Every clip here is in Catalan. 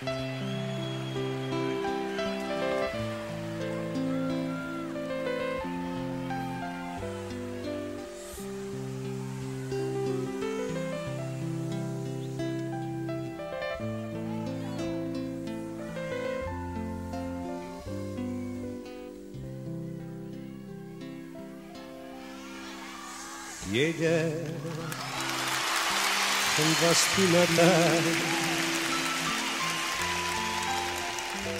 i ella em va estimar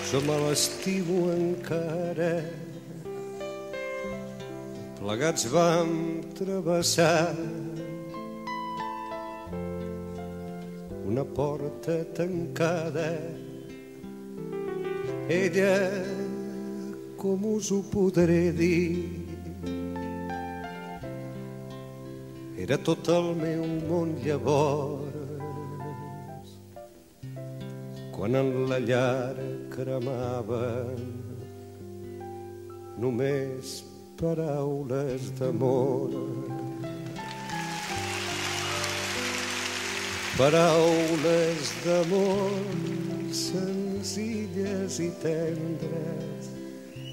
Jo me l'estimo encara. Plegats vam travessar una porta tancada. Ella, com us ho podré dir, era tot el meu món llavors quan en la llar cremaven només paraules d'amor. Paraules d'amor senzilles i tendres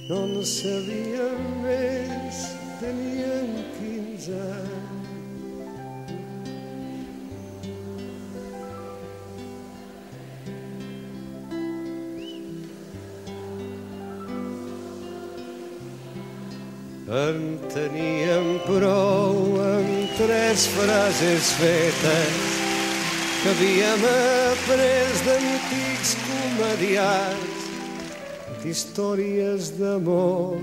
no en sabíem més tenien 15 anys En teníem prou amb tres frases fetes que havíem après d'antics comediats, d'històries d'amor,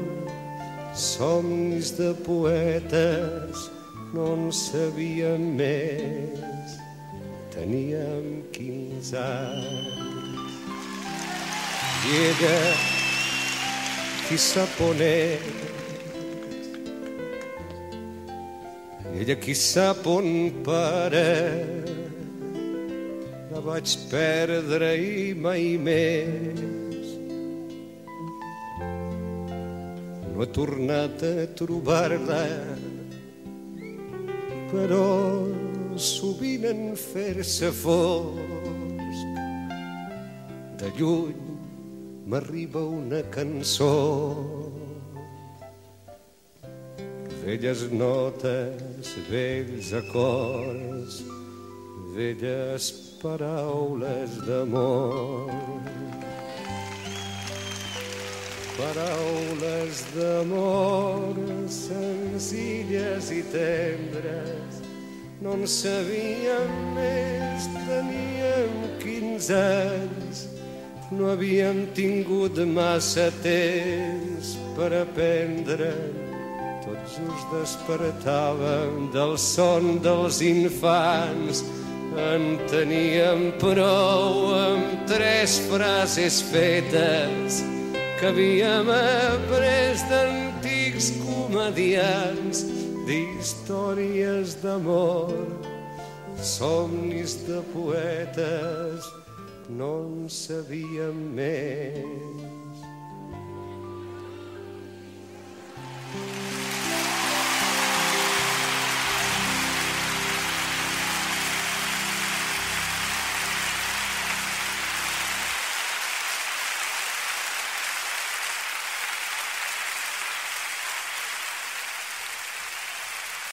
somnis de poetes, no en sabíem més, teníem 15 anys. I ella, qui sap on és, ella qui sap on para la vaig perdre i mai més. No he tornat a trobar-la però sovint en fer-se fosc. De lluny m'arriba una cançó velles notes, vells acords, velles paraules d'amor. Paraules d'amor senzilles i tendres, no en sabíem més, teníem 15 anys, no havíem tingut massa temps per aprendre'n tots us despertàvem del son dels infants. En teníem prou amb tres frases fetes que havíem après d'antics comedians d'històries d'amor, somnis de poetes, no en sabíem més